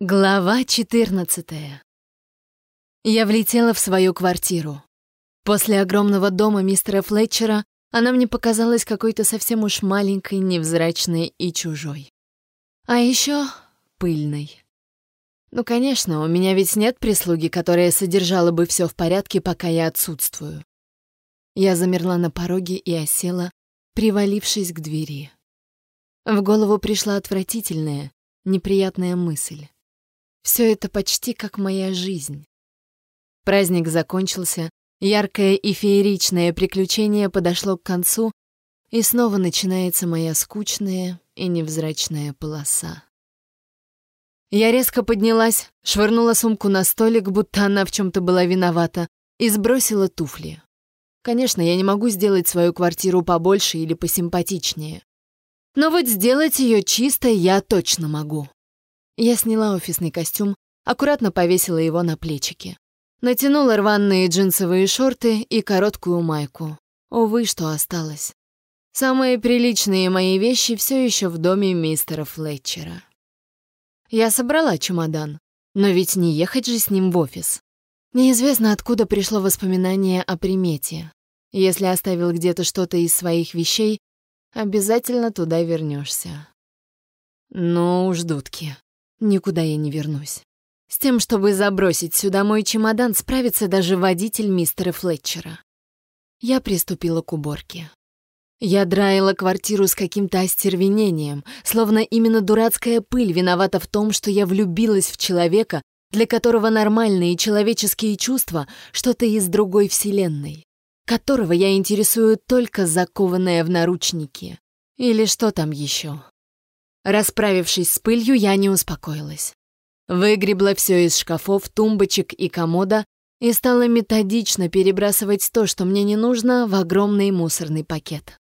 Глава 14 Я влетела в свою квартиру. После огромного дома мистера Флетчера она мне показалась какой-то совсем уж маленькой, невзрачной и чужой. А еще пыльной. Ну, конечно, у меня ведь нет прислуги, которая содержала бы все в порядке, пока я отсутствую. Я замерла на пороге и осела, привалившись к двери. В голову пришла отвратительная, неприятная мысль. Все это почти как моя жизнь. Праздник закончился, яркое и фееричное приключение подошло к концу, и снова начинается моя скучная и невзрачная полоса. Я резко поднялась, швырнула сумку на столик, будто она в чем то была виновата, и сбросила туфли. Конечно, я не могу сделать свою квартиру побольше или посимпатичнее. Но вот сделать ее чистой я точно могу. Я сняла офисный костюм, аккуратно повесила его на плечики. Натянула рваные джинсовые шорты и короткую майку. Увы, что осталось. Самые приличные мои вещи все еще в доме мистера Флетчера. Я собрала чемодан, но ведь не ехать же с ним в офис. Неизвестно, откуда пришло воспоминание о примете. Если оставил где-то что-то из своих вещей, обязательно туда вернешься. Ну уж, дудки. Никуда я не вернусь. С тем, чтобы забросить сюда мой чемодан, справится даже водитель мистера Флетчера. Я приступила к уборке. Я драила квартиру с каким-то остервенением, словно именно дурацкая пыль виновата в том, что я влюбилась в человека, для которого нормальные человеческие чувства — что-то из другой вселенной, которого я интересую только закованная в наручники. Или что там еще? Расправившись с пылью, я не успокоилась. Выгребла все из шкафов, тумбочек и комода и стала методично перебрасывать то, что мне не нужно, в огромный мусорный пакет.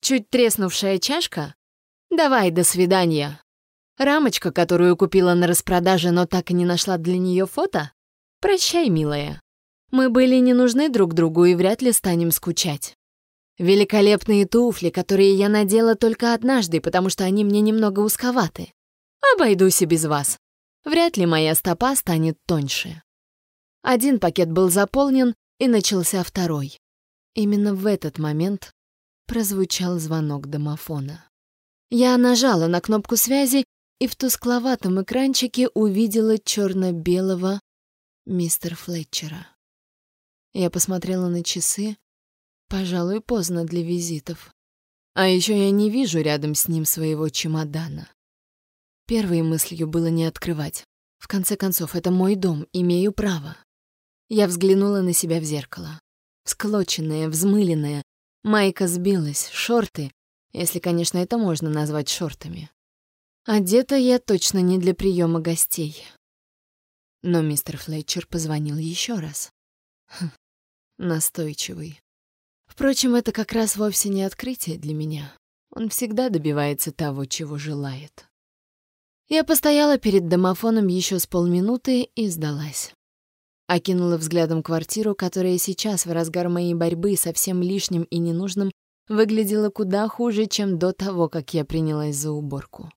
Чуть треснувшая чашка? Давай, до свидания. Рамочка, которую купила на распродаже, но так и не нашла для нее фото? Прощай, милая. Мы были не нужны друг другу и вряд ли станем скучать. Великолепные туфли, которые я надела только однажды, потому что они мне немного узковаты. Обойдусь и без вас. Вряд ли моя стопа станет тоньше. Один пакет был заполнен, и начался второй. Именно в этот момент прозвучал звонок домофона. Я нажала на кнопку связи и в тускловатом экранчике увидела черно-белого мистер Флетчера. Я посмотрела на часы, Пожалуй, поздно для визитов. А еще я не вижу рядом с ним своего чемодана. Первой мыслью было не открывать. В конце концов, это мой дом, имею право. Я взглянула на себя в зеркало. Всклоченная, взмыленная, майка сбилась, шорты, если, конечно, это можно назвать шортами. Одета я точно не для приема гостей. Но мистер Флетчер позвонил еще раз. Хм, настойчивый. Впрочем, это как раз вовсе не открытие для меня. Он всегда добивается того, чего желает. Я постояла перед домофоном еще с полминуты и сдалась. Окинула взглядом квартиру, которая сейчас, в разгар моей борьбы со всем лишним и ненужным, выглядела куда хуже, чем до того, как я принялась за уборку.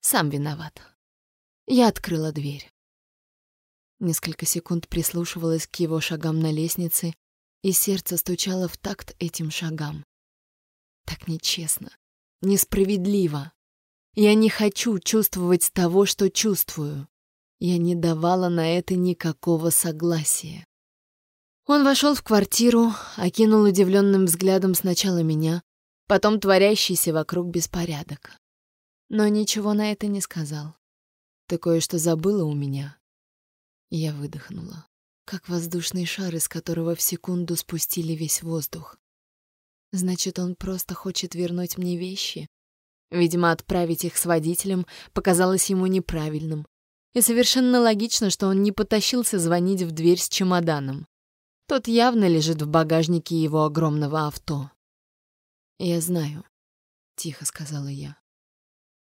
Сам виноват. Я открыла дверь. Несколько секунд прислушивалась к его шагам на лестнице, и сердце стучало в такт этим шагам. Так нечестно, несправедливо. Я не хочу чувствовать того, что чувствую. Я не давала на это никакого согласия. Он вошел в квартиру, окинул удивленным взглядом сначала меня, потом творящийся вокруг беспорядок. Но ничего на это не сказал. Ты кое-что забыла у меня. Я выдохнула как воздушный шар, из которого в секунду спустили весь воздух. Значит, он просто хочет вернуть мне вещи? Видимо, отправить их с водителем показалось ему неправильным. И совершенно логично, что он не потащился звонить в дверь с чемоданом. Тот явно лежит в багажнике его огромного авто. «Я знаю», — тихо сказала я.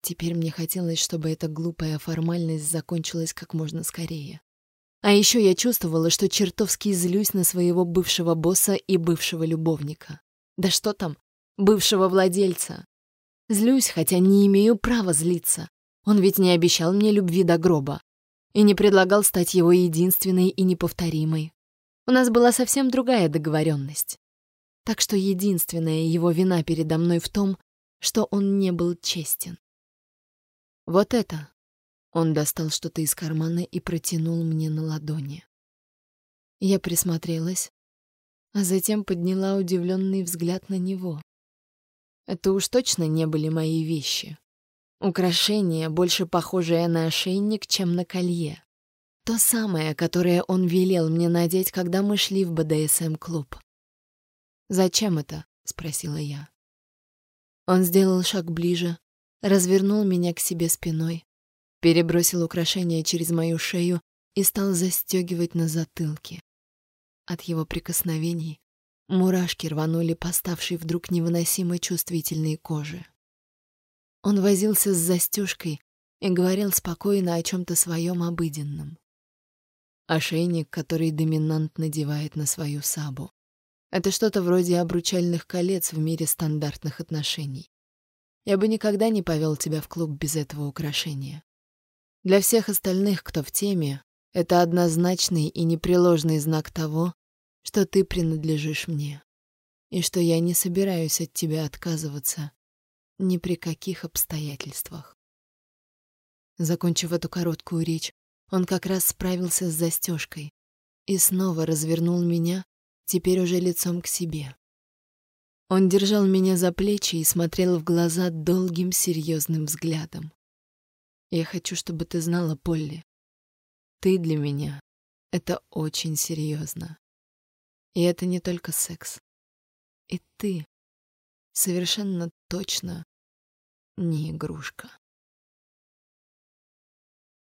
Теперь мне хотелось, чтобы эта глупая формальность закончилась как можно скорее. А еще я чувствовала, что чертовски злюсь на своего бывшего босса и бывшего любовника. Да что там, бывшего владельца. Злюсь, хотя не имею права злиться. Он ведь не обещал мне любви до гроба и не предлагал стать его единственной и неповторимой. У нас была совсем другая договоренность. Так что единственная его вина передо мной в том, что он не был честен. Вот это. Он достал что-то из кармана и протянул мне на ладони. Я присмотрелась, а затем подняла удивленный взгляд на него. Это уж точно не были мои вещи. Украшение, больше похожее на ошейник, чем на колье. То самое, которое он велел мне надеть, когда мы шли в БДСМ-клуб. «Зачем это?» — спросила я. Он сделал шаг ближе, развернул меня к себе спиной, перебросил украшение через мою шею и стал застегивать на затылке. От его прикосновений мурашки рванули поставшей вдруг невыносимо чувствительной кожи. Он возился с застежкой и говорил спокойно о чем-то своем обыденном. Ошейник, который доминант надевает на свою сабу. Это что-то вроде обручальных колец в мире стандартных отношений. Я бы никогда не повел тебя в клуб без этого украшения. Для всех остальных, кто в теме, это однозначный и непреложный знак того, что ты принадлежишь мне, и что я не собираюсь от тебя отказываться ни при каких обстоятельствах. Закончив эту короткую речь, он как раз справился с застежкой и снова развернул меня, теперь уже лицом к себе. Он держал меня за плечи и смотрел в глаза долгим серьезным взглядом. «Я хочу, чтобы ты знала, Полли. Ты для меня — это очень серьезно. И это не только секс. И ты совершенно точно не игрушка».